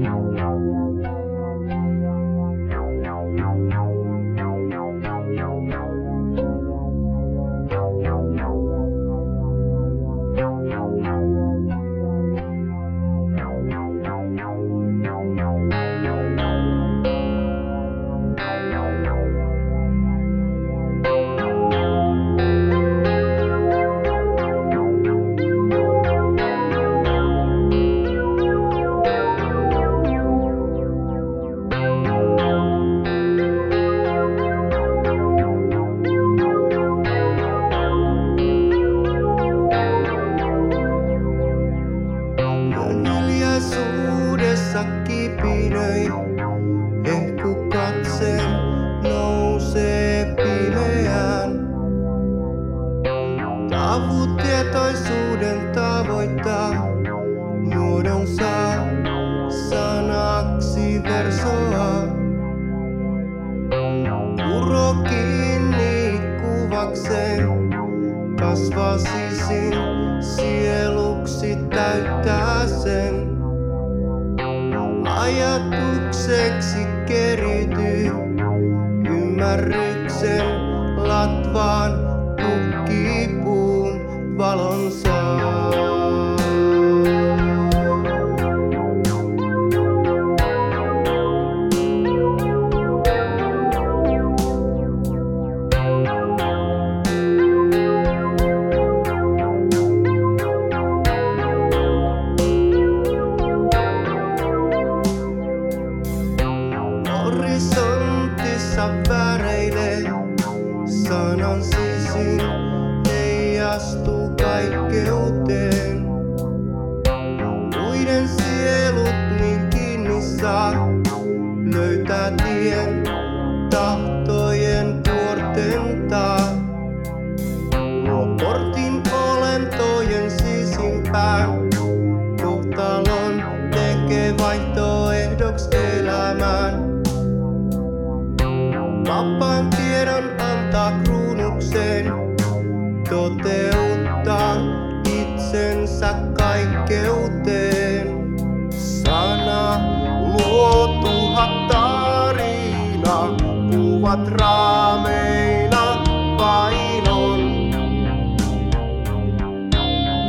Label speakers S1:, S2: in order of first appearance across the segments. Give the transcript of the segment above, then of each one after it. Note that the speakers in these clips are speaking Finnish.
S1: Bye. Ajatukseksi keriytyy ymmärryksen latvaan tukkipuun valonsa. Sanan sisin heijastuu kaikkeuteen. Muiden sielut niin kiinni saa löytää tien tahtojen vuorten taa. Luo portin olentojen sisimpään kohtalon tekee vaihtoehdoksi elämään. Vapaan tiedon antaa kruunukseen, toteuttaa itsensä kaikkeuteen. Sana luo tuhat tarina, kuvat raameina vainon.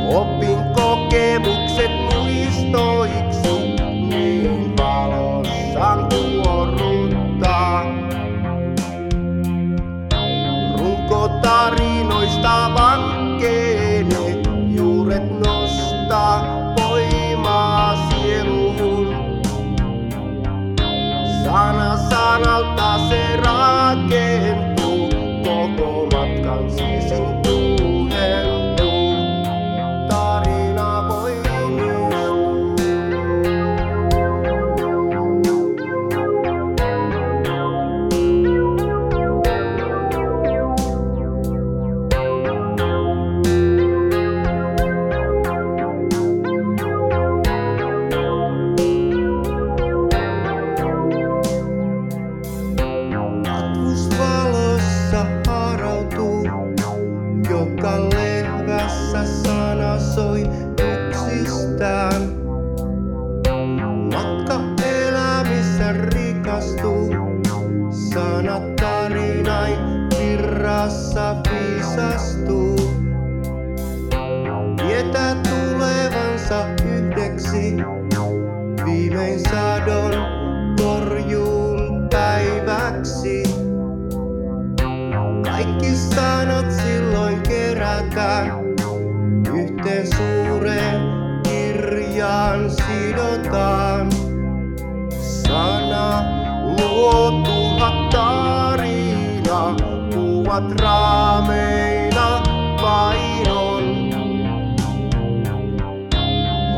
S1: Opin kokemukset muistoiksi, tulevansa yhdeksi, viimein sadon korjuun päiväksi. Kaikki sanat silloin kerätään yhteen suureen kirjaan sidotaan. Sana luo tuhat tarina, kuvat raameina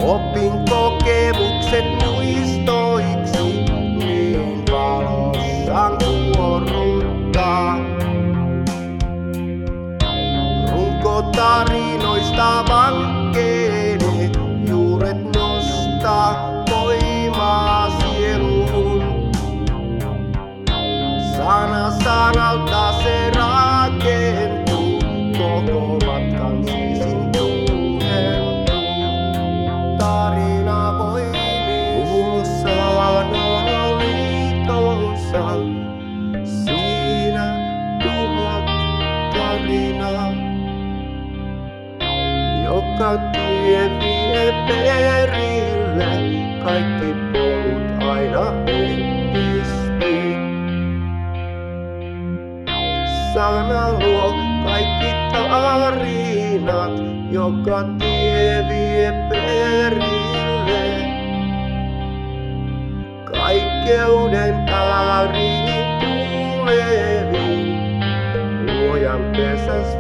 S1: Opin kokemukset muistoiksi, niin valossaan kuorruttaa. Runko tarinoista vankkeene, juuret nostaa voimaa sieluun. Sana sanalta tie vie perille. Kaikki polut aina entistyy. Sana luo kaikki tarinat, joka tie vie perille. Kaikkeuden ääriin tuleviin, luojan pesäs